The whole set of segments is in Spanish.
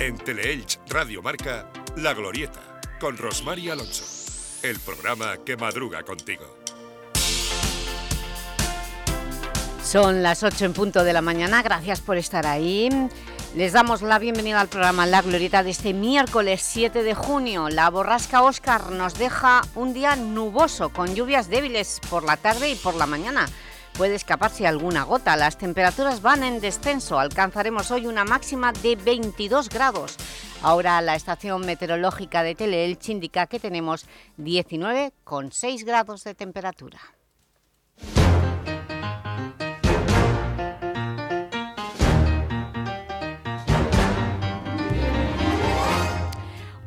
En Teleelch Radio Marca, La Glorieta, con Rosmar Alonso. El programa que madruga contigo. Son las 8 en punto de la mañana, gracias por estar ahí. Les damos la bienvenida al programa La Glorieta de este miércoles 7 de junio. La borrasca Oscar nos deja un día nuboso, con lluvias débiles por la tarde y por la mañana. Puede escaparse alguna gota. Las temperaturas van en descenso. Alcanzaremos hoy una máxima de 22 grados. Ahora la estación meteorológica de Teleelch indica que tenemos 19,6 grados de temperatura.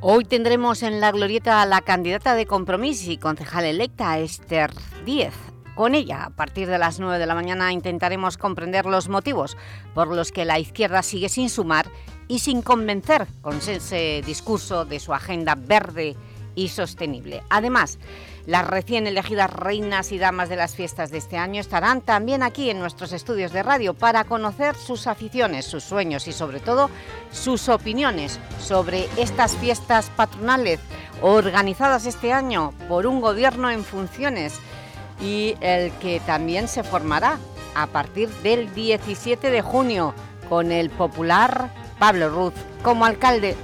Hoy tendremos en la glorieta a la candidata de compromiso y concejal electa Esther Díez. Con ella, a partir de las 9 de la mañana, intentaremos comprender los motivos por los que la izquierda sigue sin sumar y sin convencer con ese discurso de su agenda verde y sostenible. Además, las recién elegidas reinas y damas de las fiestas de este año estarán también aquí en nuestros estudios de radio para conocer sus aficiones, sus sueños y sobre todo sus opiniones sobre estas fiestas patronales organizadas este año por un gobierno en funciones y el que también se formará a partir del 17 de junio con el popular Pablo Ruz como alcalde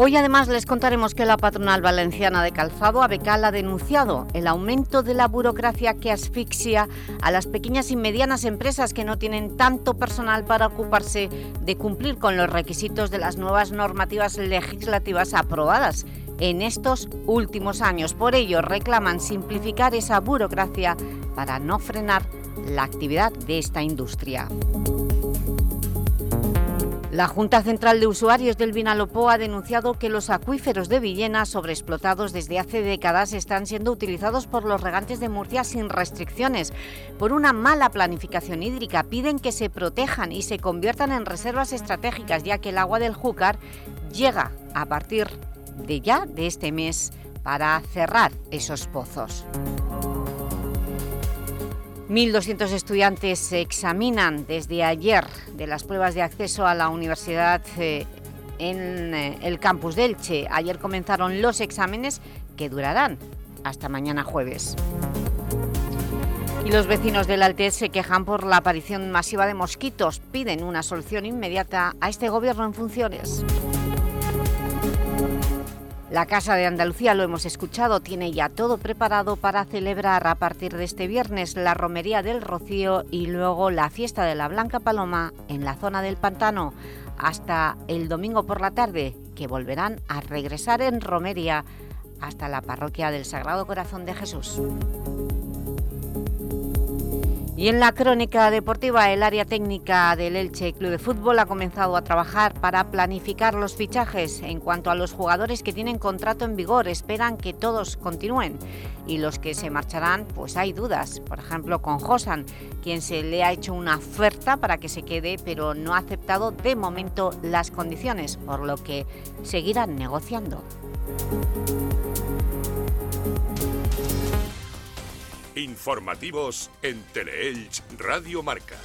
Hoy además les contaremos que la patronal valenciana de calzado, ABECAL, ha denunciado el aumento de la burocracia que asfixia a las pequeñas y medianas empresas que no tienen tanto personal para ocuparse de cumplir con los requisitos de las nuevas normativas legislativas aprobadas en estos últimos años. Por ello, reclaman simplificar esa burocracia para no frenar la actividad de esta industria. La Junta Central de Usuarios del Vinalopó ha denunciado que los acuíferos de Villena, sobreexplotados desde hace décadas, están siendo utilizados por los regantes de Murcia sin restricciones. Por una mala planificación hídrica, piden que se protejan y se conviertan en reservas estratégicas, ya que el agua del Júcar llega a partir de ya de este mes para cerrar esos pozos. 1.200 estudiantes se examinan desde ayer de las pruebas de acceso a la universidad eh, en eh, el campus de Elche. Ayer comenzaron los exámenes que durarán hasta mañana jueves. Y los vecinos del Altés se quejan por la aparición masiva de mosquitos. Piden una solución inmediata a este gobierno en funciones. La Casa de Andalucía, lo hemos escuchado, tiene ya todo preparado para celebrar a partir de este viernes la Romería del Rocío y luego la Fiesta de la Blanca Paloma en la zona del Pantano hasta el domingo por la tarde, que volverán a regresar en Romería hasta la Parroquia del Sagrado Corazón de Jesús. Y en la crónica deportiva, el área técnica del Elche Club de Fútbol ha comenzado a trabajar para planificar los fichajes. En cuanto a los jugadores que tienen contrato en vigor, esperan que todos continúen. Y los que se marcharán, pues hay dudas. Por ejemplo, con Josan, quien se le ha hecho una oferta para que se quede, pero no ha aceptado de momento las condiciones, por lo que seguirán negociando. Informativos en Teleelch Radio Marca.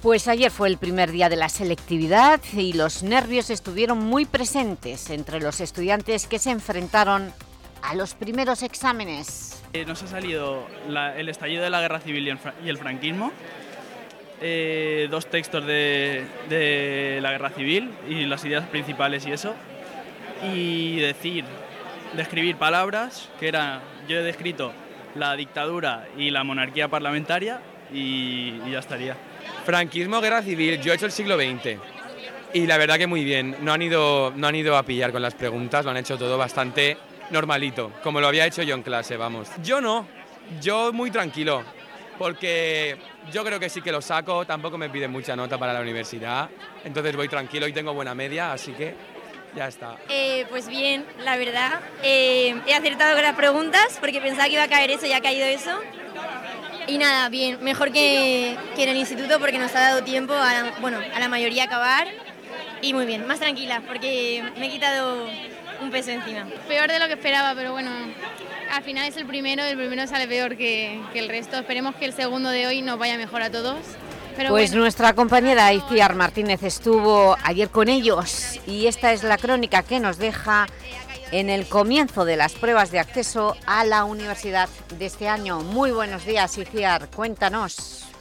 Pues ayer fue el primer día de la selectividad y los nervios estuvieron muy presentes entre los estudiantes que se enfrentaron a los primeros exámenes. Eh, nos ha salido el estallido de la guerra civil y el, franquismo, eh, dos textos de, de la guerra civil y las ideas principales y eso, y decir describir palabras, que era, yo he descrito la dictadura y la monarquía parlamentaria y, ya estaría. Franquismo, guerra civil, yo he hecho el siglo XX. Y la verdad que muy bien, no han, ido, no han ido a pillar con las preguntas, lo han hecho todo bastante normalito, como lo había hecho yo en clase, vamos. Yo no, yo muy tranquilo, porque yo creo que sí que lo saco, tampoco me piden mucha nota para la universidad, entonces voy tranquilo y tengo buena media, así que Ya está. Eh, pues bien, la verdad. Eh, he acertado con las preguntas porque pensaba que iba a caer eso y ha caído eso. Y nada, bien, mejor que, que en el instituto porque nos ha dado tiempo a la, bueno, a la mayoría acabar. Y muy bien, más tranquila porque me he quitado un peso encima. Peor de lo que esperaba, pero bueno, al final es el primero, el primero sale peor que, que el resto. Esperemos que el segundo de hoy nos vaya mejor a todos. Pero pues bueno. nuestra compañera Iciar Martínez estuvo ayer con ellos y esta es la crónica que nos deja en el comienzo de las pruebas de acceso a la universidad de este año. Muy buenos días, Iciar, cuéntanos.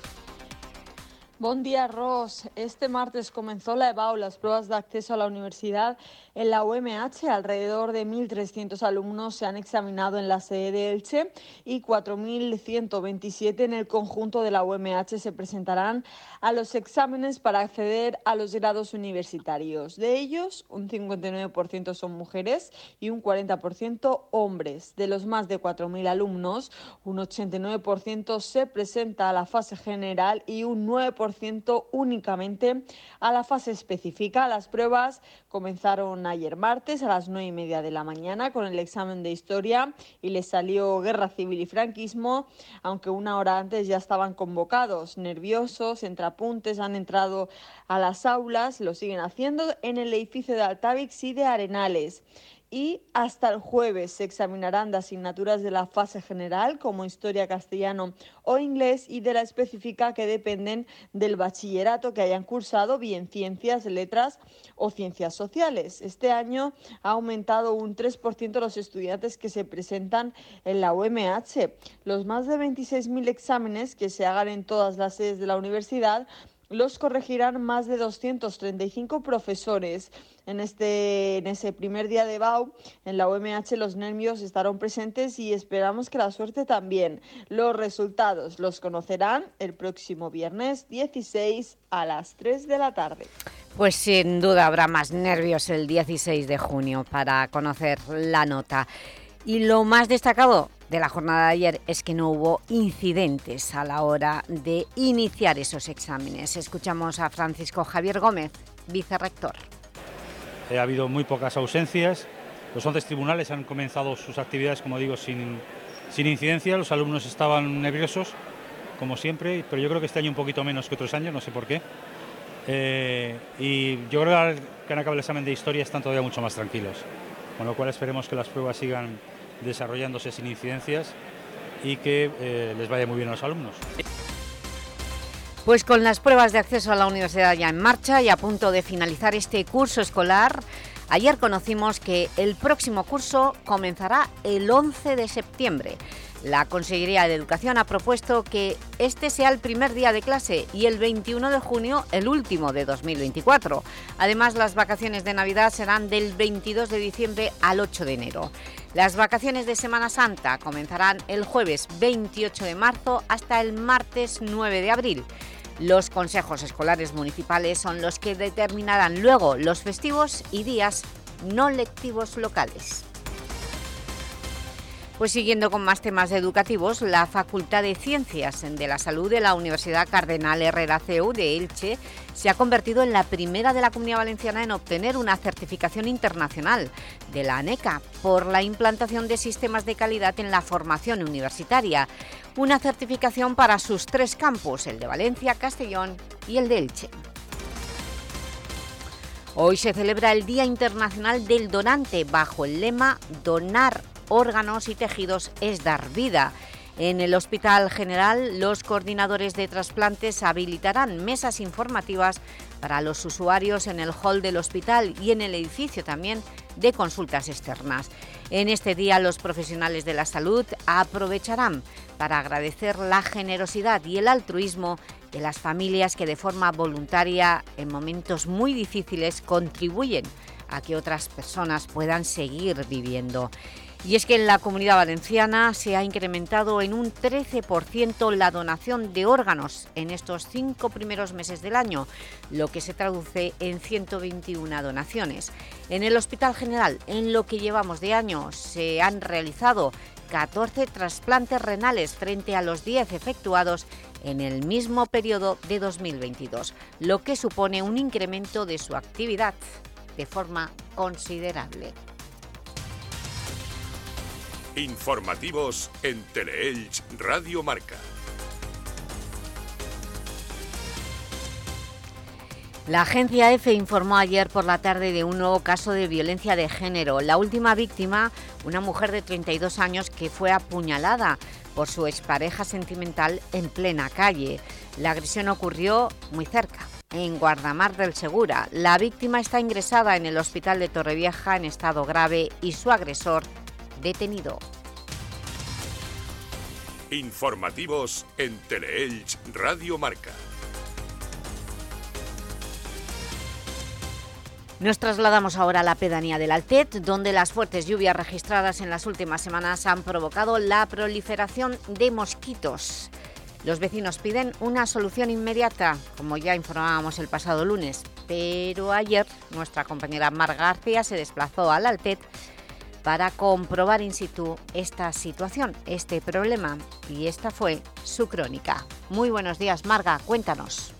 Buen día, Ros. Este martes comenzó la EBAU, las pruebas de acceso a la universidad en la UMH. Alrededor de 1.300 alumnos se han examinado en la sede de Elche y 4.127 en el conjunto de la UMH se presentarán a los exámenes para acceder a los grados universitarios. De ellos, un 59% son mujeres y un 40% hombres. De los más de 4.000 alumnos, un 89% se presenta a la fase general y un 9% únicamente a la fase específica. Las pruebas comenzaron ayer martes a las nueve y media de la mañana con el examen de historia y les salió guerra civil y franquismo, aunque una hora antes ya estaban convocados, nerviosos, entre apuntes, han entrado a las aulas, lo siguen haciendo en el edificio de Altavix y de Arenales y hasta el jueves se examinarán de asignaturas de la fase general como historia castellano o inglés y de la específica que dependen del bachillerato que hayan cursado bien ciencias, letras o ciencias sociales. Este año ha aumentado un 3% los estudiantes que se presentan en la UMH. Los más de 26.000 exámenes que se hagan en todas las sedes de la universidad los corregirán más de 235 profesores. En, este, en ese primer día de BAU, en la UMH, los nervios estarán presentes y esperamos que la suerte también. Los resultados los conocerán el próximo viernes 16 a las 3 de la tarde. Pues sin duda habrá más nervios el 16 de junio para conocer la nota. Y lo más destacado de la jornada de ayer es que no hubo incidentes a la hora de iniciar esos exámenes. Escuchamos a Francisco Javier Gómez, vicerrector. Ha habido muy pocas ausencias. Los 11 tribunales han comenzado sus actividades, como digo, sin, sin incidencia. Los alumnos estaban nerviosos, como siempre, pero yo creo que este año un poquito menos que otros años, no sé por qué. Eh, y yo creo que han acabado el examen de historia están todavía mucho más tranquilos, con lo cual esperemos que las pruebas sigan desarrollándose sin incidencias y que eh, les vaya muy bien a los alumnos. Pues con las pruebas de acceso a la universidad ya en marcha y a punto de finalizar este curso escolar, ayer conocimos que el próximo curso comenzará el 11 de septiembre. La Consejería de Educación ha propuesto que este sea el primer día de clase y el 21 de junio el último de 2024. Además, las vacaciones de Navidad serán del 22 de diciembre al 8 de enero. Las vacaciones de Semana Santa comenzarán el jueves 28 de marzo hasta el martes 9 de abril. Los consejos escolares municipales son los que determinarán luego los festivos y días no lectivos locales. Pues siguiendo con más temas educativos, la Facultad de Ciencias de la Salud de la Universidad Cardenal Herrera CEU de Elche se ha convertido en la primera de la Comunidad Valenciana en obtener una certificación internacional de la ANECA por la implantación de sistemas de calidad en la formación universitaria. Una certificación para sus tres campus, el de Valencia, Castellón y el de Elche. Hoy se celebra el Día Internacional del Donante bajo el lema Donar órganos y tejidos es dar vida. En el Hospital General, los coordinadores de trasplantes habilitarán mesas informativas para los usuarios en el hall del hospital y en el edificio también de consultas externas. En este día, los profesionales de la salud aprovecharán para agradecer la generosidad y el altruismo de las familias que de forma voluntaria, en momentos muy difíciles, contribuyen a que otras personas puedan seguir viviendo. Y es que en la Comunidad Valenciana se ha incrementado en un 13% la donación de órganos en estos cinco primeros meses del año, lo que se traduce en 121 donaciones. En el Hospital General, en lo que llevamos de año, se han realizado 14 trasplantes renales frente a los 10 efectuados en el mismo periodo de 2022, lo que supone un incremento de su actividad. de forma considerable. Informativos en Teleelch Radio Marca. La agencia EFE informó ayer por la tarde de un nuevo caso de violencia de género. La última víctima, una mujer de 32 años que fue apuñalada por su expareja sentimental en plena calle. La agresión ocurrió muy cerca, en Guardamar del Segura. La víctima está ingresada en el hospital de Torrevieja en estado grave y su agresor detenido. Informativos en Teleelch Radio Marca. Nos trasladamos ahora a la pedanía del Altet, donde las fuertes lluvias registradas en las últimas semanas han provocado la proliferación de mosquitos. Los vecinos piden una solución inmediata, como ya informábamos el pasado lunes, pero ayer nuestra compañera Mar García se desplazó al Altet para comprobar in situ esta situación, este problema, y esta fue su crónica. Muy buenos días, Marga, cuéntanos.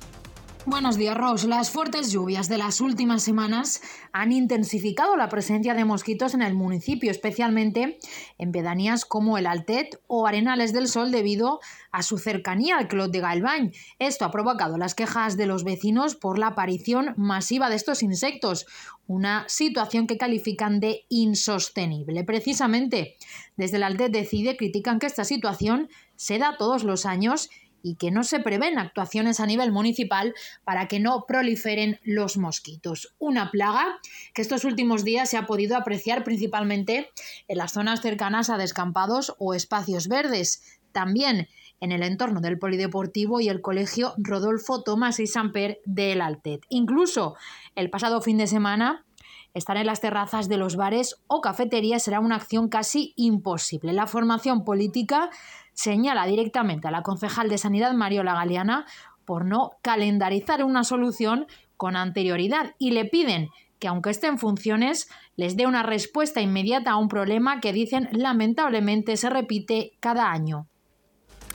Buenos días, Ros. Las fuertes lluvias de las últimas semanas han intensificado la presencia de mosquitos en el municipio, especialmente en pedanías como el Altet o Arenales del Sol debido a su cercanía al Clot de Galván. Esto ha provocado las quejas de los vecinos por la aparición masiva de estos insectos, una situación que califican de insostenible. Precisamente, desde el Altet decide critican que esta situación se da todos los años que no se prevén actuaciones a nivel municipal para que no proliferen los mosquitos. Una plaga que estos últimos días se ha podido apreciar principalmente en las zonas cercanas a descampados o espacios verdes. También en el entorno del Polideportivo y el Colegio Rodolfo Tomás y Samper del Altet. Incluso el pasado fin de semana estar en las terrazas de los bares o cafeterías será una acción casi imposible. La formación política señala directamente a la concejal de Sanidad Mariola Galeana por no calendarizar una solución con anterioridad y le piden que aunque esté en funciones, les dé una respuesta inmediata a un problema que dicen lamentablemente se repite cada año.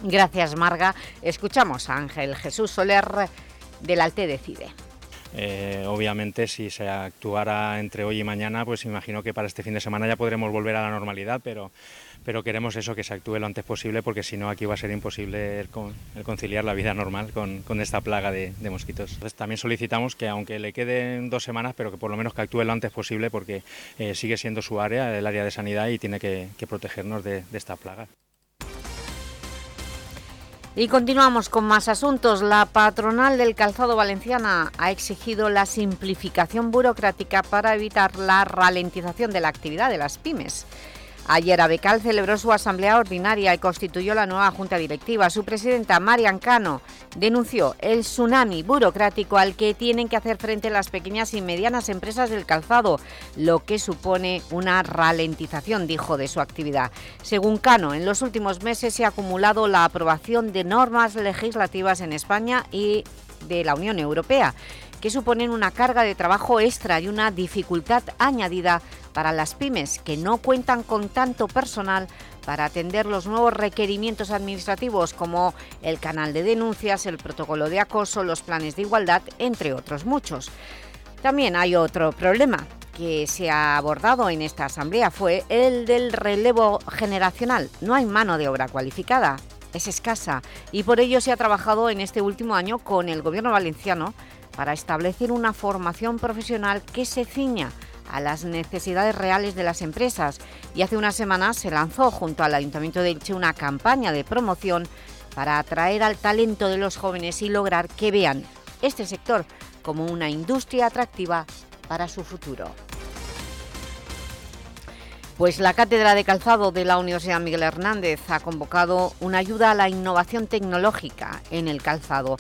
Gracias, Marga. Escuchamos a Ángel Jesús Soler del Alte Decide. Eh, obviamente, si se actuara entre hoy y mañana, pues imagino que para este fin de semana ya podremos volver a la normalidad, pero pero queremos eso, que se actúe lo antes posible, porque si no aquí va a ser imposible el, conciliar la vida normal con, esta plaga de, mosquitos. Entonces, también solicitamos que aunque le queden dos semanas, pero que por lo menos que actúe lo antes posible, porque eh, sigue siendo su área, el área de sanidad, y tiene que, protegernos de, de esta plaga. Y continuamos con más asuntos. La patronal del calzado valenciana ha exigido la simplificación burocrática para evitar la ralentización de la actividad de las pymes. Ayer Abecal celebró su asamblea ordinaria y constituyó la nueva junta directiva. Su presidenta, Marian Cano, denunció el tsunami burocrático al que tienen que hacer frente las pequeñas y medianas empresas del calzado, lo que supone una ralentización, dijo, de su actividad. Según Cano, en los últimos meses se ha acumulado la aprobación de normas legislativas en España y de la Unión Europea, que suponen una carga de trabajo extra y una dificultad añadida para las pymes que no cuentan con tanto personal para atender los nuevos requerimientos administrativos como el canal de denuncias, el protocolo de acoso, los planes de igualdad, entre otros muchos. También hay otro problema que se ha abordado en esta asamblea, fue el del relevo generacional. No hay mano de obra cualificada, es escasa y por ello se ha trabajado en este último año con el Gobierno valenciano para establecer una formación profesional que se ciña a las necesidades reales de las empresas y hace unas semanas se lanzó junto al Ayuntamiento de Elche una campaña de promoción para atraer al talento de los jóvenes y lograr que vean este sector como una industria atractiva para su futuro. Pues la Cátedra de Calzado de la Universidad Miguel Hernández ha convocado una ayuda a la innovación tecnológica en el calzado.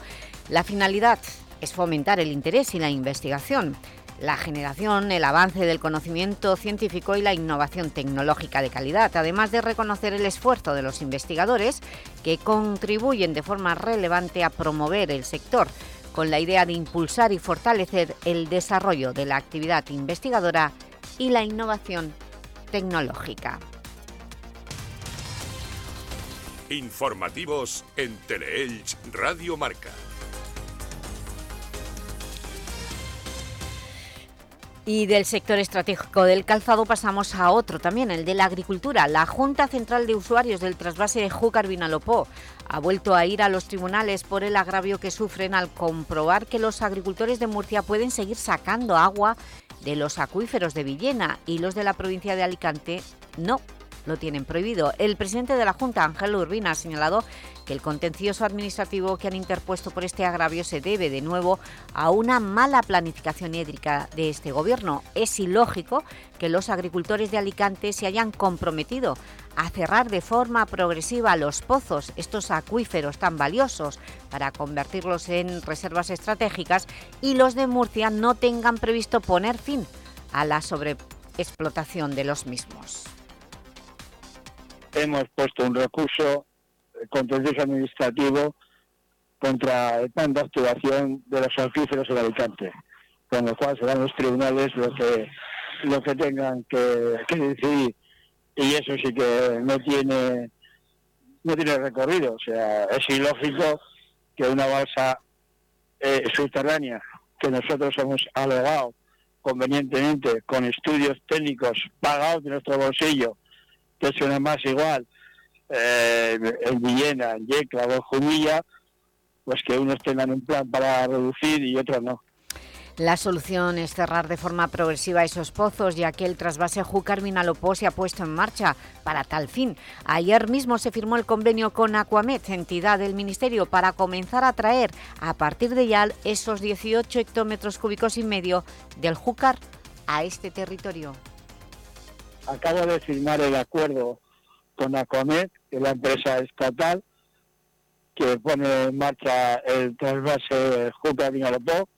La finalidad es fomentar el interés y la investigación la generación, el avance del conocimiento científico y la innovación tecnológica de calidad, además de reconocer el esfuerzo de los investigadores que contribuyen de forma relevante a promover el sector, con la idea de impulsar y fortalecer el desarrollo de la actividad investigadora y la innovación tecnológica. Informativos en Teleelch Radio Marca. Y del sector estratégico del calzado pasamos a otro también, el de la agricultura. La Junta Central de Usuarios del trasvase de Júcar-Vinalopó ha vuelto a ir a los tribunales por el agravio que sufren al comprobar que los agricultores de Murcia pueden seguir sacando agua de los acuíferos de Villena y los de la provincia de Alicante no lo tienen prohibido. El presidente de la Junta, Ángel Urbina, ha señalado que el contencioso administrativo que han interpuesto por este agravio se debe de nuevo a una mala planificación hídrica de este Gobierno. Es ilógico que los agricultores de Alicante se hayan comprometido a cerrar de forma progresiva los pozos, estos acuíferos tan valiosos, para convertirlos en reservas estratégicas y los de Murcia no tengan previsto poner fin a la sobreexplotación de los mismos. Hemos puesto un recurso contencioso administrativo contra el plan de actuación de los acuíferos en Alicante, con lo cual serán los tribunales los que lo que tengan que, decidir. Y eso sí que no tiene no tiene recorrido, o sea, es ilógico que una balsa eh, subterránea que nosotros hemos alegado convenientemente con estudios técnicos pagados de nuestro bolsillo, suena más igual eh, en Villena, en Yecla o en Jumilla, pues que unos tengan un plan para reducir y otros no. La solución es cerrar de forma progresiva esos pozos, ya que el trasvase Júcar-Vinalopó se ha puesto en marcha para tal fin. Ayer mismo se firmó el convenio con Aquamet, entidad del Ministerio, para comenzar a traer a partir de ya esos 18 hectómetros cúbicos y medio del Júcar a este territorio. Acabo de firmar el acuerdo con Aquamet, que es la empresa estatal que pone en marcha el trasvase Júcar-Vinalopó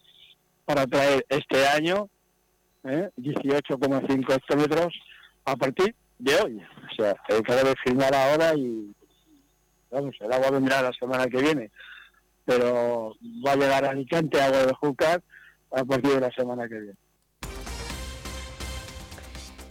para traer este año ¿eh? 18,5 hectómetros a partir de hoy. O sea, que de firmar ahora y vamos, el agua vendrá la semana que viene, pero va a llegar a Alicante agua de Júcar a partir de la semana que viene.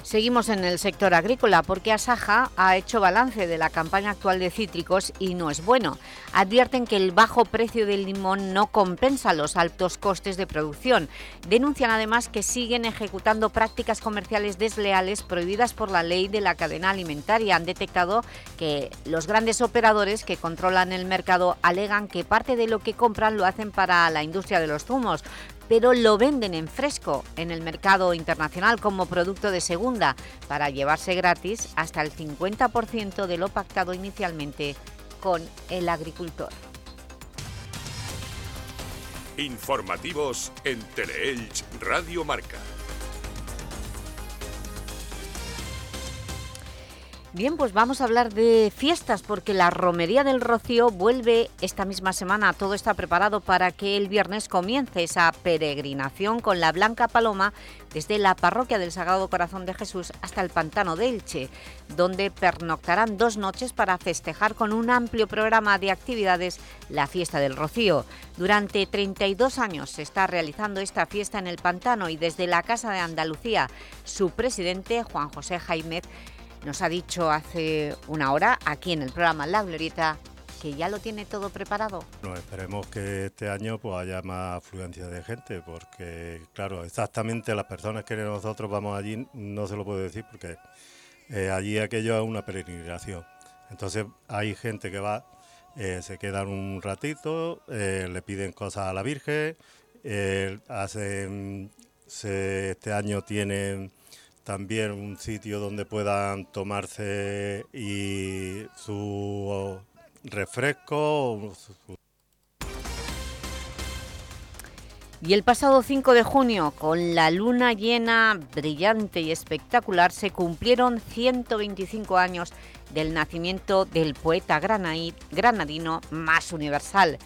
Seguimos en el sector agrícola porque Asaja ha hecho balance de la campaña actual de cítricos y no es bueno. Advierten que el bajo precio del limón no compensa los altos costes de producción. Denuncian además que siguen ejecutando prácticas comerciales desleales prohibidas por la ley de la cadena alimentaria. Han detectado que los grandes operadores que controlan el mercado alegan que parte de lo que compran lo hacen para la industria de los zumos, pero lo venden en fresco en el mercado internacional como producto de segunda para llevarse gratis hasta el 50% de lo pactado inicialmente con el agricultor. Informativos en Teleelch Radio Marca. Bien, pues vamos a hablar de fiestas porque la Romería del Rocío vuelve esta misma semana. Todo está preparado para que el viernes comience esa peregrinación con la Blanca Paloma desde la parroquia del Sagrado Corazón de Jesús hasta el Pantano de Elche, donde pernoctarán dos noches para festejar con un amplio programa de actividades la Fiesta del Rocío. Durante 32 años se está realizando esta fiesta en el Pantano y desde la Casa de Andalucía, su presidente, Juan José Jaimez, nos ha dicho hace una hora, aquí en el programa La Glorieta, que ya lo tiene todo preparado. Esperemos que este año pues, haya más afluencia de gente, porque, claro, exactamente las personas que nosotros vamos allí no se lo puedo decir, porque eh, allí aquello es una peregrinación. Entonces hay gente que va, eh, se quedan un ratito, eh, le piden cosas a la Virgen, hacen, este año tienen también un sitio donde puedan tomarse y su refresco. Y el pasado 5 de junio, con la luna llena brillante y espectacular, se cumplieron 125 años del nacimiento del poeta granadino más universal,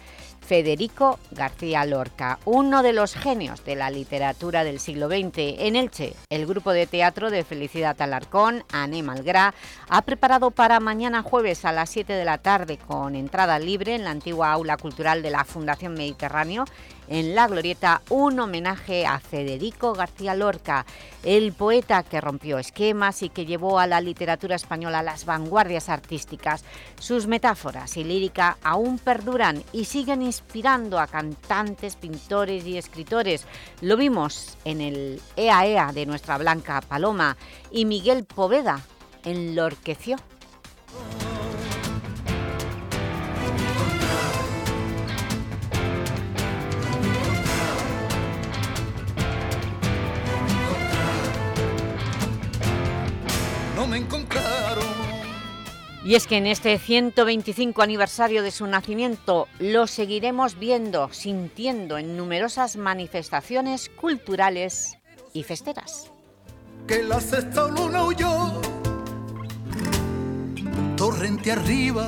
Federico García Lorca, uno de los genios de la literatura del siglo XX. En Elche, el grupo de teatro de Felicidad Alarcón, Anne Malgrá, ha preparado para mañana jueves a las 7 de la tarde, con entrada libre en la antigua aula cultural de la Fundación Mediterráneo, en La Glorieta un homenaje a Federico García Lorca, el poeta que rompió esquemas y que llevó a la literatura española las vanguardias artísticas. Sus metáforas y lírica aún perduran y siguen inspirando a cantantes, pintores y escritores. Lo vimos en el EAEA de nuestra Blanca Paloma y Miguel Poveda enlorqueció. Y es que en este 125 aniversario de su nacimiento lo seguiremos viendo, sintiendo en numerosas manifestaciones culturales y festeras. Que la sexta luna huyó, torrente arriba,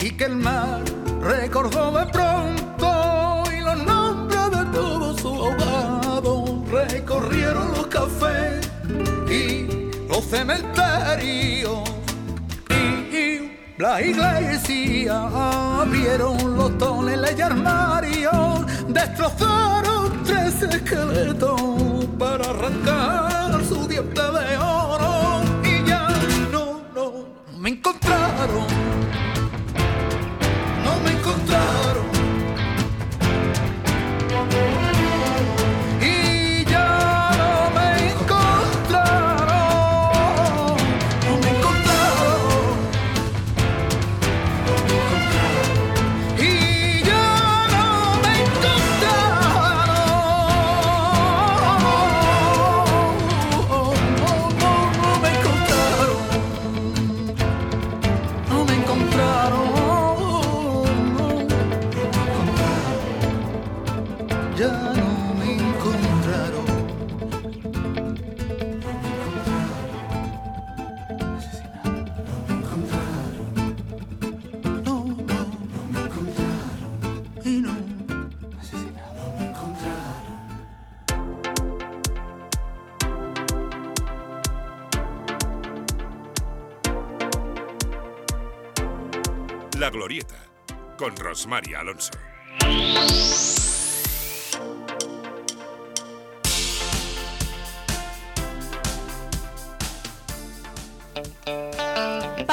y que el mar recordó de pronto y los nombres de todos sus ahogados recorrieron los cafés y los cementerios la iglesia abrieron los toneles y armarios, destrozaron tres esqueletos para arrancar su diente de oro y ya no, no, me encontraron, no me encontraron. Rosmary Alonso.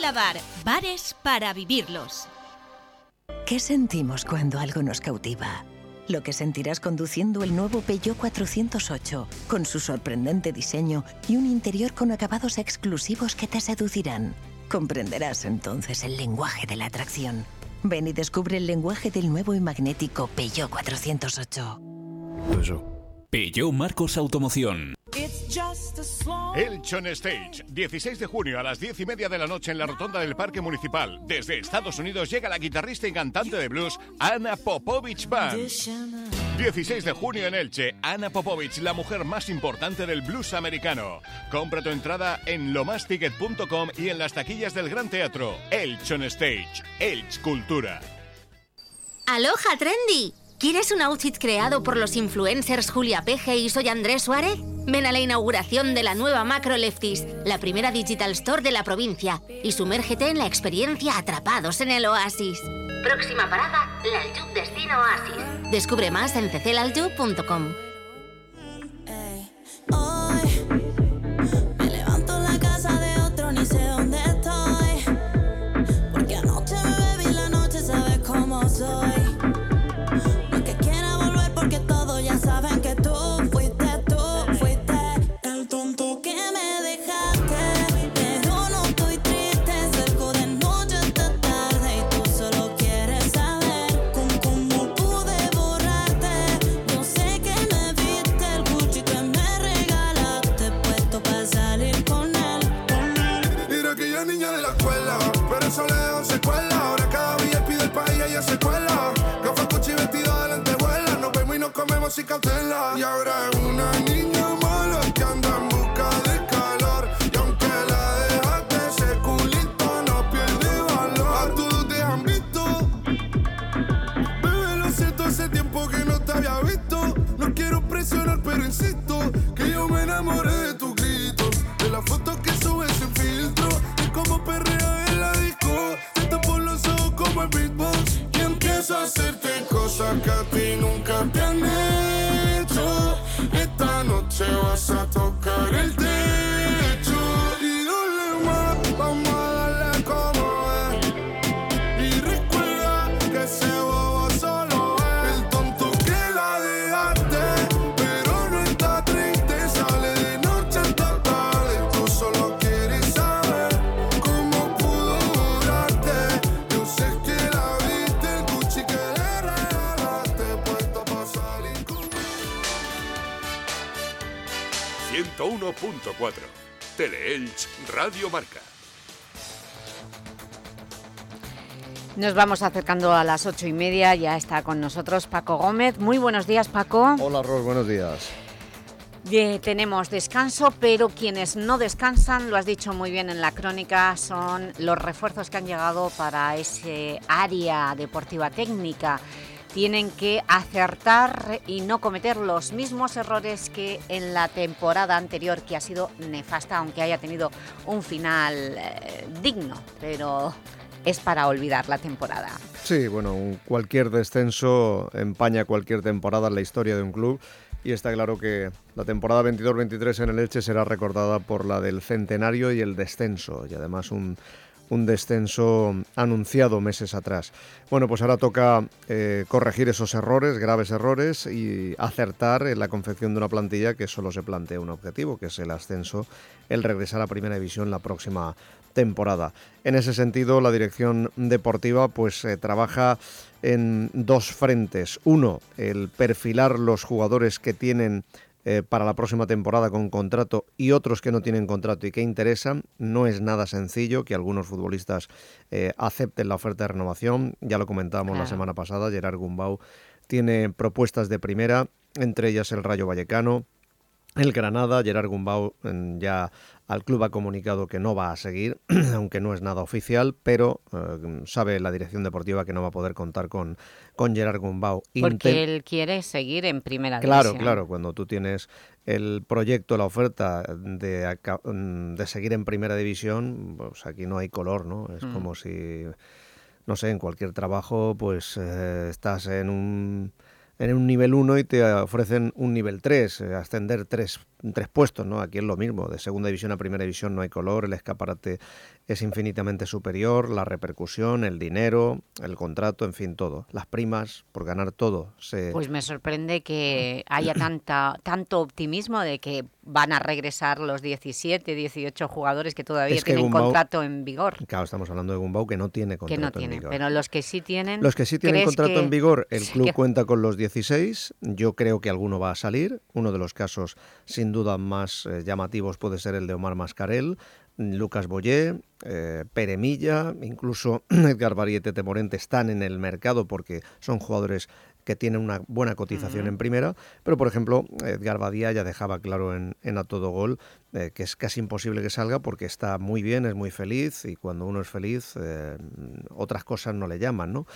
Bar, bares para vivirlos. ¿Qué sentimos cuando algo nos cautiva? Lo que sentirás conduciendo el nuevo Peugeot 408, con su sorprendente diseño y un interior con acabados exclusivos que te seducirán. Comprenderás entonces el lenguaje de la atracción. Ven y descubre el lenguaje del nuevo y magnético Peugeot 408. Peugeot Marcos Automoción. Elchon Stage, 16 de junio a las 10 y media de la noche en la rotonda del Parque Municipal. Desde Estados Unidos llega la guitarrista y cantante de blues Ana Popovich Band. 16 de junio en Elche, Ana Popovich, la mujer más importante del blues americano. Compra tu entrada en lomasticket.com y en las taquillas del Gran Teatro. Elchon Stage, Elch Cultura. Aloha Trendy. ¿Quieres un outfit creado por los influencers Julia Peje y Soy Andrés Suárez? Ven a la inauguración de la nueva Macro Lefties, la primera digital store de la provincia, y sumérgete en la experiencia Atrapados en el Oasis. Próxima parada, Laljub Destino Oasis. Descubre más en cclaljub.com. y'all 101.4 Teleelch Radio Marca. Nos vamos acercando a las ocho y media, ya está con nosotros Paco Gómez. Muy buenos días, Paco. Hola, Ros, buenos días. Eh, tenemos descanso, pero quienes no descansan, lo has dicho muy bien en la crónica, son los refuerzos que han llegado para ese área deportiva técnica. Tienen que acertar y no cometer los mismos errores que en la temporada anterior, que ha sido nefasta, aunque haya tenido un final eh, digno, pero es para olvidar la temporada. Sí, bueno, cualquier descenso empaña cualquier temporada en la historia de un club y está claro que la temporada 22-23 en el Elche será recordada por la del centenario y el descenso y además un, un descenso anunciado meses atrás. Bueno, pues ahora toca eh, corregir esos errores, graves errores y acertar en la confección de una plantilla que solo se plantea un objetivo, que es el ascenso, el regresar a Primera División la próxima temporada. En ese sentido, la dirección deportiva pues eh, trabaja en dos frentes. Uno, el perfilar los jugadores que tienen eh, para la próxima temporada con contrato y otros que no tienen contrato y que interesan. No es nada sencillo que algunos futbolistas eh, acepten la oferta de renovación. Ya lo comentábamos la semana pasada, Gerard Gumbau tiene propuestas de primera, entre ellas el Rayo Vallecano, el Granada, Gerard Gumbau mm, ya al club ha comunicado que no va a seguir, aunque no es nada oficial, pero eh, sabe la dirección deportiva que no va a poder contar con, con Gerard Gumbau. Porque Inten- él quiere seguir en primera Claro, división. claro, cuando tú tienes el proyecto, la oferta de, mm, de seguir en primera división, pues aquí no hay color, ¿no? Es Mm. como si, no sé, en cualquier trabajo, pues eh, estás en un, en un nivel 1 y te ofrecen un nivel 3, eh, ascender tres, tres puestos, ¿no? Aquí es lo mismo, de segunda división a primera división no hay color, el escaparate es infinitamente superior, la repercusión, el dinero, el contrato, en fin, todo. Las primas, por ganar todo, se... Pues me sorprende que haya tanta, tanto optimismo de que van a regresar los 17, 18 jugadores que todavía Es que tienen Gumbau- contrato en vigor. Claro, estamos hablando de Gumbau que no tiene Que contrato no en tienen, vigor. pero los que sí tienen... Los que sí tienen ¿crees contrato que- en vigor, el club que- cuenta con los 16. Yo creo que alguno va a salir. Uno de los casos, sin duda, más eh, llamativos puede ser el de Omar Mascarel, Lucas Boyé, eh, Peremilla, incluso Edgar Barriete Temorente están en el mercado porque son jugadores que tiene una buena cotización en primera, pero por ejemplo, Edgar Badía ya dejaba claro en, en A Todo Gol eh, que es casi imposible que salga porque está muy bien, es muy feliz y cuando uno es feliz eh, otras cosas no le llaman, ¿no?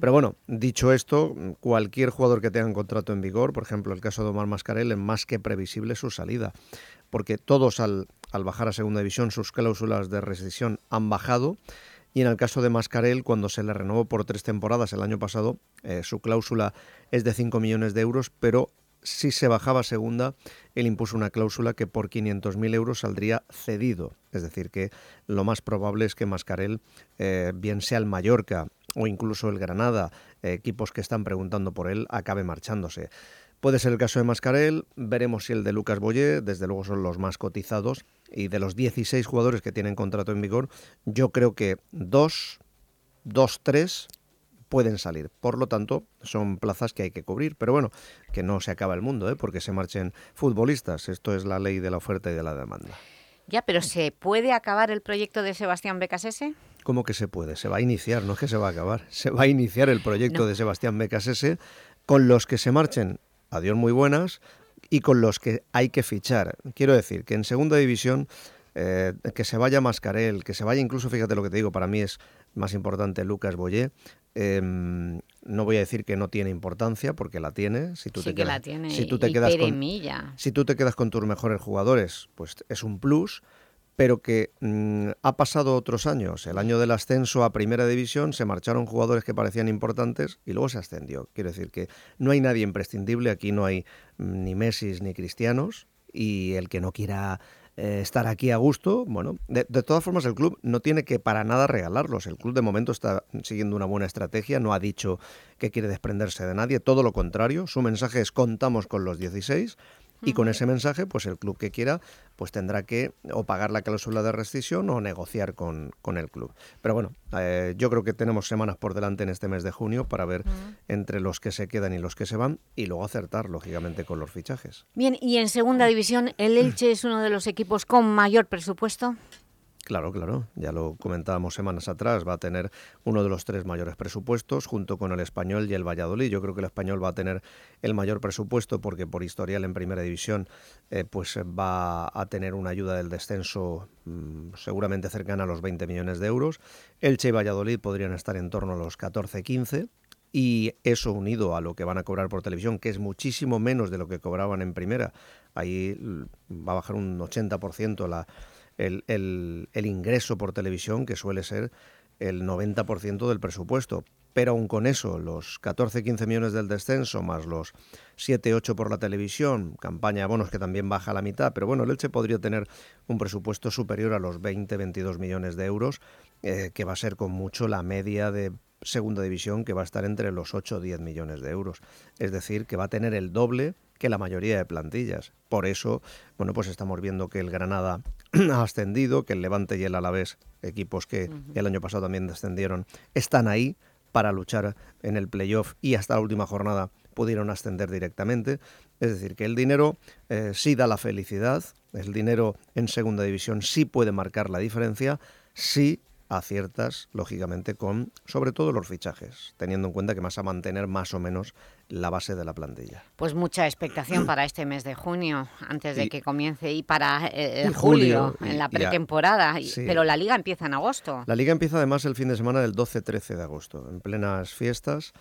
Pero bueno, dicho esto, cualquier jugador que tenga un contrato en vigor, por ejemplo el caso de Omar Mascarell, es más que previsible su salida, porque todos al, al bajar a segunda división sus cláusulas de rescisión han bajado y en el caso de Mascarell, cuando se le renovó por tres temporadas el año pasado, eh, su cláusula es de 5 millones de euros, pero si se bajaba a segunda, él impuso una cláusula que por 500.000 euros saldría cedido. Es decir, que lo más probable es que Mascarell, eh, bien sea el Mallorca o incluso el Granada, eh, equipos que están preguntando por él, acabe marchándose. Puede ser el caso de Mascarell, veremos si el de Lucas Boyé, desde luego son los más cotizados, y de los 16 jugadores que tienen contrato en vigor, yo creo que dos, dos, tres pueden salir. Por lo tanto, son plazas que hay que cubrir. Pero bueno, que no se acaba el mundo, ¿eh? porque se marchen futbolistas. Esto es la ley de la oferta y de la demanda. Ya, pero ¿se puede acabar el proyecto de Sebastián Becasese? ¿Cómo que se puede? Se va a iniciar, no es que se va a acabar. Se va a iniciar el proyecto No. de Sebastián Becasese con los que se marchen, adiós muy buenas, y con los que hay que fichar. Quiero decir que en segunda división, eh, que se vaya Mascarel, que se vaya incluso, fíjate lo que te digo, para mí es más importante Lucas Boyé. eh, no voy a decir que no tiene importancia, porque la tiene. Si tú Sí te que quedas, la tiene, Si tú te y quedas con, si tú te quedas con tus mejores jugadores, pues es un plus, pero que mm, ha pasado otros años. El año del ascenso a Primera División se marcharon jugadores que parecían importantes y luego se ascendió. Quiero decir que no hay nadie imprescindible, aquí no hay mm, ni Messi ni Cristianos y el que no quiera eh, estar aquí a gusto, bueno, de, de todas formas el club no tiene que para nada regalarlos. El club de momento está siguiendo una buena estrategia, no ha dicho que quiere desprenderse de nadie, todo lo contrario, su mensaje es contamos con los 16 y con ese mensaje, pues el club que quiera, pues tendrá que o pagar la cláusula de rescisión o negociar con, con el club. Pero bueno, eh, yo creo que tenemos semanas por delante en este mes de junio para ver entre los que se quedan y los que se van y luego acertar, lógicamente, con los fichajes. Bien, y en segunda división, ¿el Elche es uno de los equipos con mayor presupuesto? Claro, claro, ya lo comentábamos semanas atrás, va a tener uno de los tres mayores presupuestos junto con el español y el Valladolid. Yo creo que el español va a tener el mayor presupuesto porque por historial en primera división eh, pues va a tener una ayuda del descenso mm, seguramente cercana a los 20 millones de euros. Elche y Valladolid podrían estar en torno a los 14-15 y eso unido a lo que van a cobrar por televisión, que es muchísimo menos de lo que cobraban en primera, ahí mm, va a bajar un 80% la, el, el- el ingreso por televisión, que suele ser el 90% del presupuesto. Pero aún con eso, los 14-15 millones del descenso, más los 7-8 por la televisión, campaña de bonos que también baja a la mitad, pero bueno, el Elche podría tener un presupuesto superior a los 20-22 millones de euros, eh, que va a ser con mucho la media de segunda división, que va a estar entre los 8 o 10 millones de euros. Es decir, que va a tener el doble que la mayoría de plantillas. Por eso, bueno, pues estamos viendo que el Granada ha ascendido, que el Levante y el Alavés, equipos que el año pasado también descendieron, están ahí para luchar en el playoff y hasta la última jornada pudieron ascender directamente. Es decir, que el dinero eh, sí da la felicidad, el dinero en segunda división sí puede marcar la diferencia, sí aciertas, lógicamente, con sobre todo los fichajes, teniendo en cuenta que vas a mantener más o menos la base de la plantilla. Pues mucha expectación para este mes de junio, antes de Y- que comience, y para eh, y julio, julio, y- en la pretemporada. sí. Pero la Liga empieza en agosto. La liga empieza además el fin de semana del 12-13 de agosto, en plenas fiestas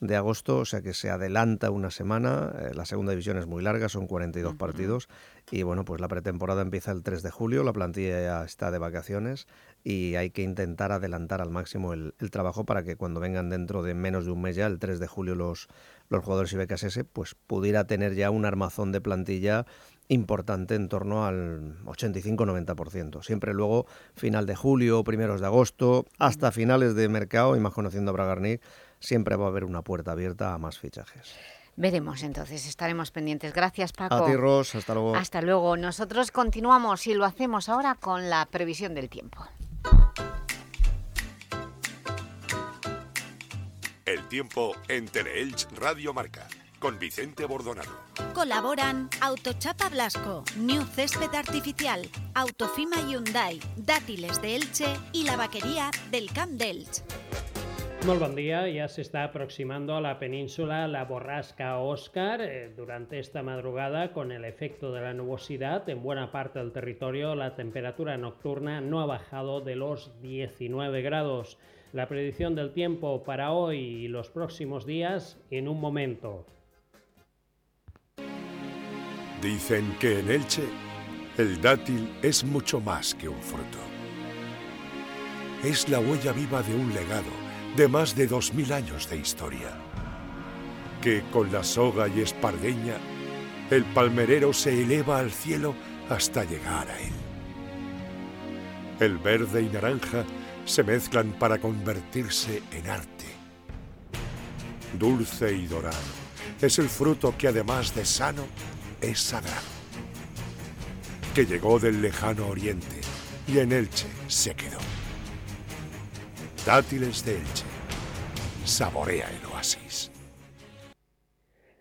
de agosto, o sea que se adelanta una semana. eh, la segunda división es muy larga, son 42 partidos. Y bueno, pues la pretemporada empieza el 3 de julio, la plantilla ya está de vacaciones y hay que intentar adelantar al máximo el, el trabajo para que cuando vengan dentro de menos de un mes ya, el 3 de julio, los, los jugadores ese, pues pudiera tener ya un armazón de plantilla importante en torno al 85-90%. Siempre luego, final de julio, primeros de agosto, hasta finales de mercado, y más conociendo a Bragarnik, siempre va a haber una puerta abierta a más fichajes. Veremos entonces, estaremos pendientes. Gracias, Paco. A ti, Ros, hasta luego. Hasta luego. Nosotros continuamos y lo hacemos ahora con la previsión del tiempo. El tiempo en Teleelch Radio Marca, con Vicente Bordonado. Colaboran Autochapa Blasco, New Césped Artificial, Autofima Hyundai, Dátiles de Elche y la vaquería del Camp de. Molt bon dia, ya se está aproximando a la península la borrasca Oscar eh, durante esta madrugada con el efecto de la nubosidad. En buena parte del territorio la temperatura nocturna no ha bajado de los 19 grados. La predicción del tiempo para hoy y los próximos días en un momento. Dicen que en Elche el dátil es mucho más que un fruto. Es la huella viva de un legado de más de 2.000 años de historia. Que con la soga y espardeña, el palmerero se eleva al cielo hasta llegar a él. El verde y naranja se mezclan para convertirse en arte. Dulce y dorado es el fruto que además de sano es sagrado. Que llegó del lejano oriente y en Elche se quedó. Dátiles de Elche. Saborea el oasis.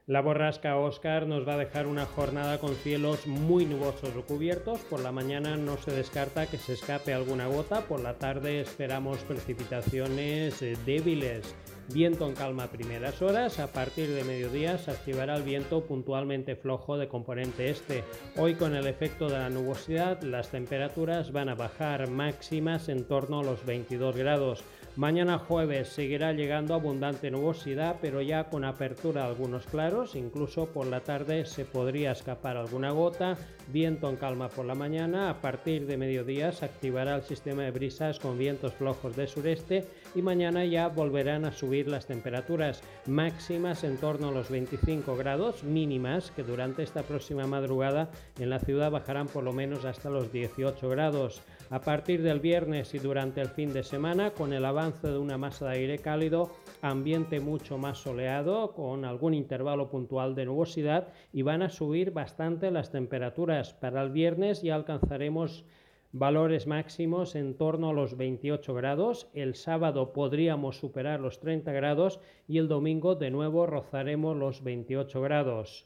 La borrasca Oscar nos va a dejar una jornada con cielos muy nubosos o cubiertos. Por la mañana no se descarta que se escape alguna gota. Por la tarde esperamos precipitaciones eh, débiles. Viento en calma a primeras horas. A partir de mediodía se activará el viento puntualmente flojo de componente este. Hoy con el efecto de la nubosidad las temperaturas van a bajar máximas en torno a los 22 grados. Mañana jueves seguirá llegando abundante nubosidad, pero ya con apertura algunos claros, incluso por la tarde se podría escapar alguna gota, viento en calma por la mañana, a partir de mediodía se activará el sistema de brisas con vientos flojos de sureste y mañana ya volverán a subir las temperaturas máximas en torno a los 25 grados mínimas que durante esta próxima madrugada en la ciudad bajarán por lo menos hasta los 18 grados. A partir del viernes y durante el fin de semana, con el avance de una masa de aire cálido, ambiente mucho más soleado, con algún intervalo puntual de nubosidad y van a subir bastante las temperaturas. Para el viernes ya alcanzaremos valores máximos en torno a los 28 grados. El sábado podríamos superar los 30 grados y el domingo de nuevo rozaremos los 28 grados.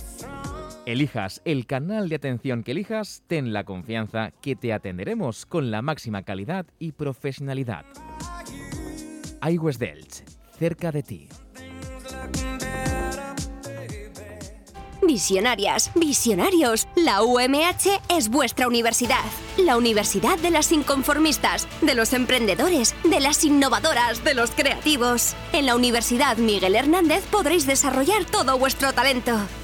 Elijas el canal de atención que elijas, ten la confianza que te atenderemos con la máxima calidad y profesionalidad. iWest Delch, cerca de ti. Visionarias, visionarios, la UMH es vuestra universidad. La universidad de las inconformistas, de los emprendedores, de las innovadoras, de los creativos. En la Universidad Miguel Hernández podréis desarrollar todo vuestro talento.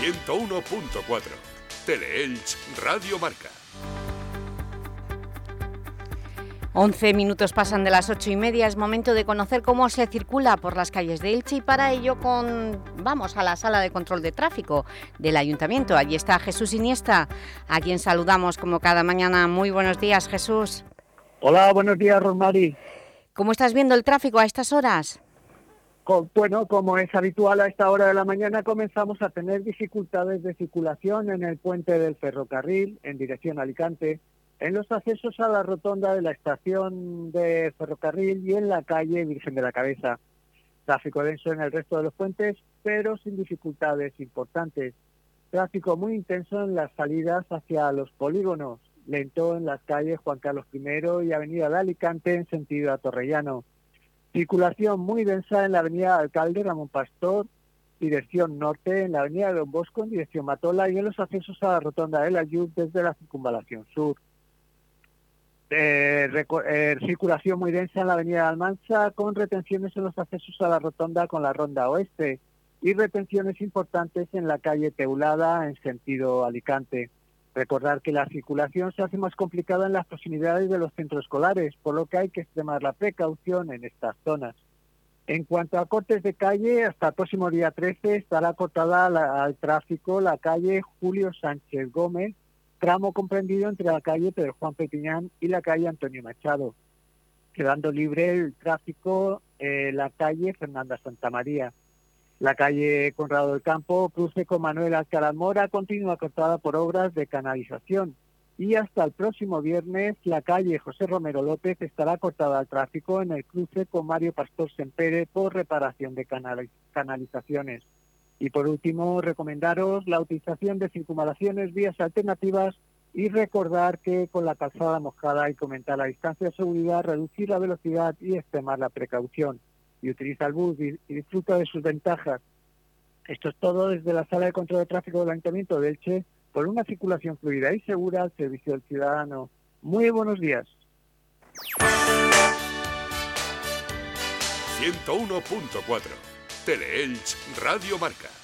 101.4 Teleelch Radio Marca. 11 minutos pasan de las ocho y media, es momento de conocer cómo se circula por las calles de Elche y para ello con... vamos a la sala de control de tráfico del Ayuntamiento. Allí está Jesús Iniesta, a quien saludamos como cada mañana. Muy buenos días, Jesús. Hola, buenos días, Rosmari. ¿Cómo estás viendo el tráfico a estas horas? Bueno, como es habitual a esta hora de la mañana, comenzamos a tener dificultades de circulación en el puente del ferrocarril en dirección a Alicante, en los accesos a la rotonda de la estación de ferrocarril y en la calle Virgen de la Cabeza. Tráfico denso en el resto de los puentes, pero sin dificultades importantes. Tráfico muy intenso en las salidas hacia los polígonos, lento en las calles Juan Carlos I y Avenida de Alicante en sentido a Torrellano. Circulación muy densa en la avenida Alcalde Ramón Pastor, dirección norte, en la avenida Don Bosco en dirección Matola y en los accesos a la rotonda de la Yub desde la circunvalación sur. Eh, eh, circulación muy densa en la avenida de Almansa con retenciones en los accesos a la rotonda con la ronda oeste y retenciones importantes en la calle Teulada en sentido Alicante. Recordar que la circulación se hace más complicada en las proximidades de los centros escolares, por lo que hay que extremar la precaución en estas zonas. En cuanto a cortes de calle, hasta el próximo día 13 estará cortada al tráfico la calle Julio Sánchez Gómez, tramo comprendido entre la calle Pedro Juan Petiñán y la calle Antonio Machado, quedando libre el tráfico eh, la calle Fernanda Santamaría. La calle Conrado del Campo, cruce con Manuel Alcalá Mora, continúa cortada por obras de canalización. Y hasta el próximo viernes, la calle José Romero López estará cortada al tráfico en el cruce con Mario Pastor Sempere por reparación de canali- canalizaciones. Y por último, recomendaros la utilización de circunvalaciones, vías alternativas y recordar que con la calzada mojada hay que la distancia de seguridad, reducir la velocidad y extremar la precaución. Y utiliza el bus y, disfruta de sus ventajas. Esto es todo desde la Sala de Control de Tráfico del Ayuntamiento de Elche por una circulación fluida y segura al servicio del ciudadano. Muy buenos días. 101.4 Teleelch Radio Marca.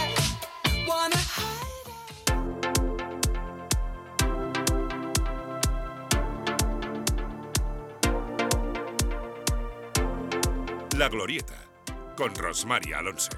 La Glorieta, con Rosmar Alonso.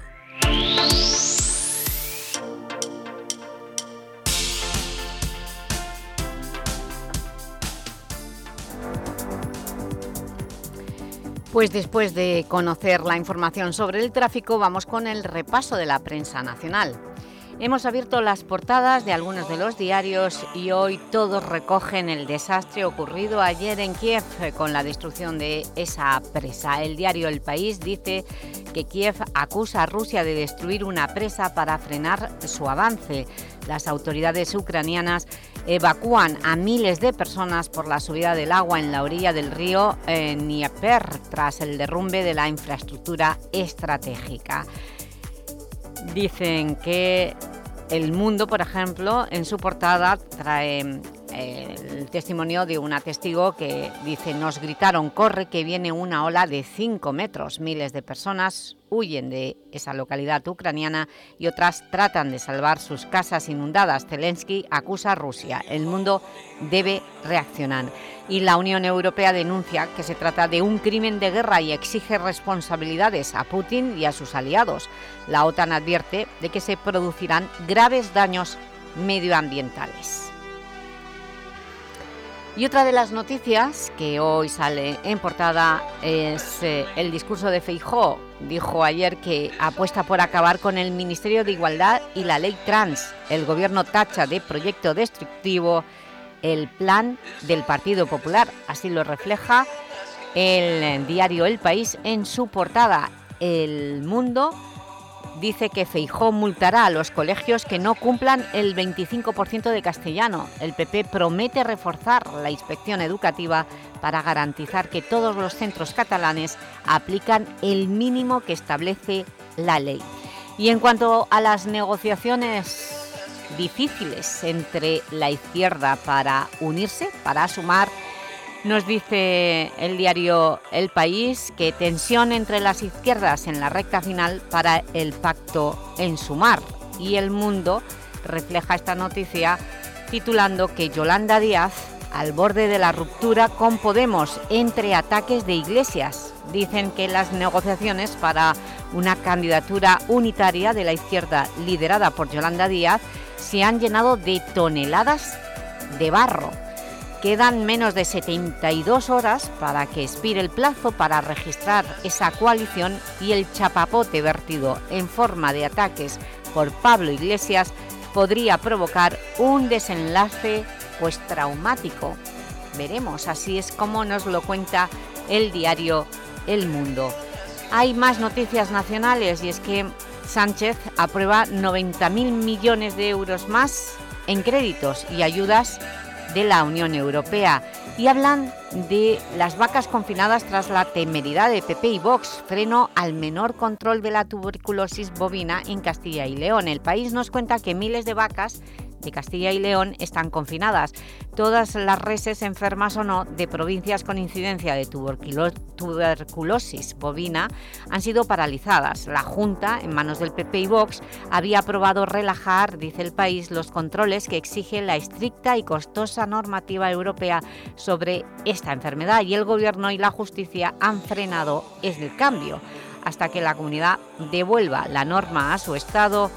Pues después de conocer la información sobre el tráfico, vamos con el repaso de la prensa nacional. Hemos abierto las portadas de algunos de los diarios y hoy todos recogen el desastre ocurrido ayer en Kiev con la destrucción de esa presa. El diario El País dice que Kiev acusa a Rusia de destruir una presa para frenar su avance. Las autoridades ucranianas evacúan a miles de personas por la subida del agua en la orilla del río eh, Dnieper tras el derrumbe de la infraestructura estratégica. Dicen que El Mundo, por ejemplo, en su portada trae el testimonio de una testigo que dice «Nos gritaron, corre, que viene una ola de 5 metros». Miles de personas huyen de esa localidad ucraniana y otras tratan de salvar sus casas inundadas. Zelensky acusa a Rusia. El mundo debe reaccionar. Y la Unión Europea denuncia que se trata de un crimen de guerra y exige responsabilidades a Putin y a sus aliados. La OTAN advierte de que se producirán graves daños medioambientales. Y otra de las noticias que hoy sale en portada es eh, el discurso de Feijó. Dijo ayer que apuesta por acabar con el Ministerio de Igualdad y la Ley Trans. El Gobierno tacha de proyecto destructivo el plan del Partido Popular. Así lo refleja el diario El País en su portada. El Mundo dice que Feijó multará a los colegios que no cumplan el 25% de castellano. El PP promete reforzar la inspección educativa para garantizar que todos los centros catalanes aplican el mínimo que establece la ley. Y en cuanto a las negociaciones difíciles entre la izquierda para unirse, para sumar nos dice el diario El País que tensión entre las izquierdas en la recta final para el pacto en Sumar. Y El Mundo refleja esta noticia titulando que Yolanda Díaz al borde de la ruptura con Podemos entre ataques de iglesias. Dicen que las negociaciones para una candidatura unitaria de la izquierda liderada por Yolanda Díaz se han llenado de toneladas de barro Quedan menos de 72 horas para que expire el plazo para registrar esa coalición y el chapapote vertido en forma de ataques por Pablo Iglesias podría provocar un desenlace pues traumático. Veremos, así es como nos lo cuenta el diario El Mundo. Hay más noticias nacionales y es que Sánchez aprueba 90.000 millones de euros más en créditos y ayudas de la Unión Europea y hablan de las vacas confinadas tras la temeridad de PP y Vox, freno al menor control de la tuberculosis bovina en Castilla y León. El país nos cuenta que miles de vacas de Castilla y León están confinadas. Todas las reses enfermas o no de provincias con incidencia de tuberculosis bovina han sido paralizadas. La Junta, en manos del PP y Vox, había aprobado relajar, dice el país, los controles que exige la estricta y costosa normativa europea sobre esta enfermedad y el Gobierno y la Justicia han frenado el cambio hasta que la comunidad devuelva la norma a su estado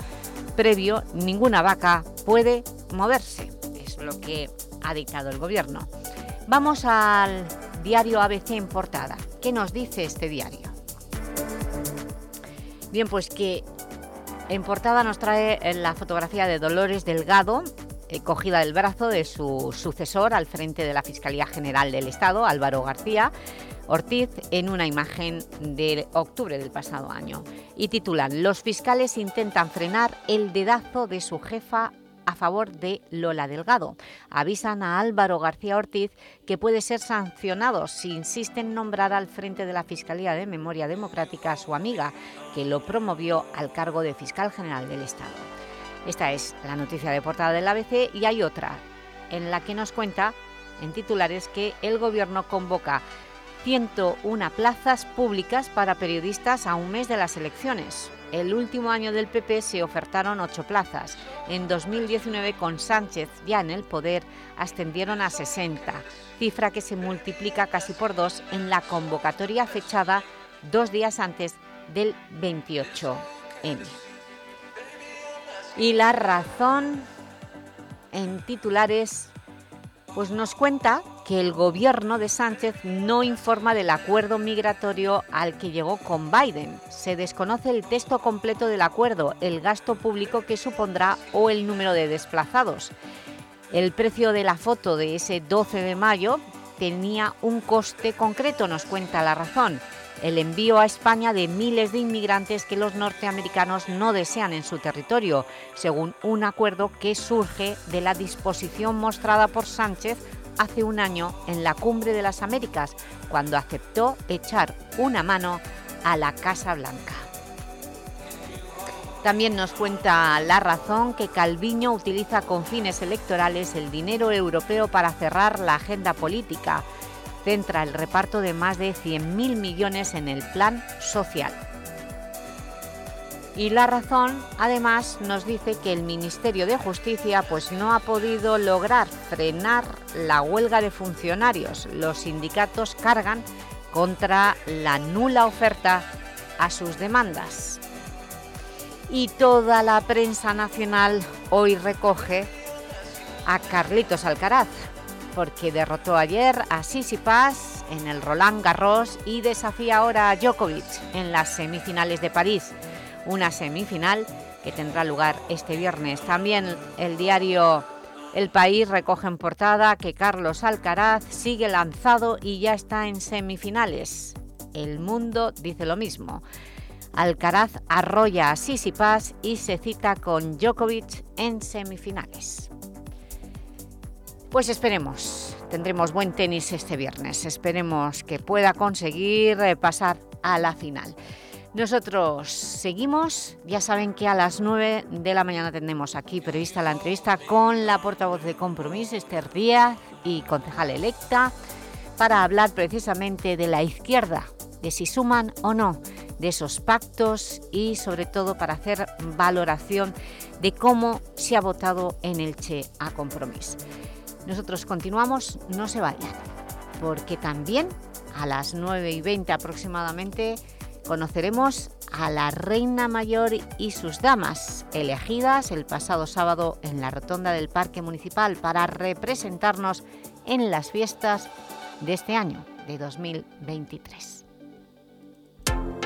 previo, ninguna vaca puede moverse. Es lo que ha dictado el Gobierno. Vamos al diario ABC en portada. ¿Qué nos dice este diario? Bien, pues que en portada nos trae la fotografía de Dolores Delgado, eh, cogida del brazo de su sucesor al frente de la Fiscalía General del Estado, Álvaro García Ortiz, en una imagen de octubre del pasado año. Y titulan, los fiscales intentan frenar el dedazo de su jefa a favor de Lola Delgado. Avisan a Álvaro García Ortiz que puede ser sancionado si insiste en nombrar al frente de la Fiscalía de Memoria Democrática a su amiga, que lo promovió al cargo de Fiscal General del Estado. Esta es la noticia de portada del ABC y hay otra en la que nos cuenta en titulares que el Gobierno convoca 101 plazas públicas para periodistas a un mes de las elecciones. El último año del PP se ofertaron ocho plazas. En 2019, con Sánchez ya en el poder, ascendieron a 60, cifra que se multiplica casi por dos en la convocatoria fechada dos días antes del 28N. Y la razón en titulares pues nos cuenta que el gobierno de Sánchez no informa del acuerdo migratorio al que llegó con Biden. Se desconoce el texto completo del acuerdo, el gasto público que supondrá o el número de desplazados. El precio de la foto de ese 12 de mayo tenía un coste concreto, nos cuenta la razón el envío a España de miles de inmigrantes que los norteamericanos no desean en su territorio, según un acuerdo que surge de la disposición mostrada por Sánchez hace un año en la Cumbre de las Américas, cuando aceptó echar una mano a la Casa Blanca. También nos cuenta La Razón que Calviño utiliza con fines electorales el dinero europeo para cerrar la agenda política, centra el reparto de más de 100.000 millones en el plan social. Y la razón, además, nos dice que el Ministerio de Justicia pues, no ha podido lograr frenar la huelga de funcionarios. Los sindicatos cargan contra la nula oferta a sus demandas. Y toda la prensa nacional hoy recoge a Carlitos Alcaraz, porque derrotó ayer a Paz en el Roland Garros y desafía ahora a Djokovic en las semifinales de París. Una semifinal que tendrá lugar este viernes. También el diario El País recoge en portada que Carlos Alcaraz sigue lanzado y ya está en semifinales. El Mundo dice lo mismo. Alcaraz arrolla a Paz y se cita con Djokovic en semifinales. Pues esperemos, tendremos buen tenis este viernes, esperemos que pueda conseguir eh, pasar a la final. Nosotros seguimos, ya saben que a las 9 de la mañana tendremos aquí prevista la entrevista con la portavoz de Compromiso, Esther Díaz, y concejal electa, para hablar precisamente de la izquierda, de si suman o no, de esos pactos y sobre todo para hacer valoración de cómo se ha votado en el Che a Compromiso. Nosotros continuamos, no se vayan, porque también a las 9 y 20 aproximadamente conoceremos a la Reina Mayor y sus damas, elegidas el pasado sábado en la rotonda del Parque Municipal para representarnos en las fiestas de este año, de 2023.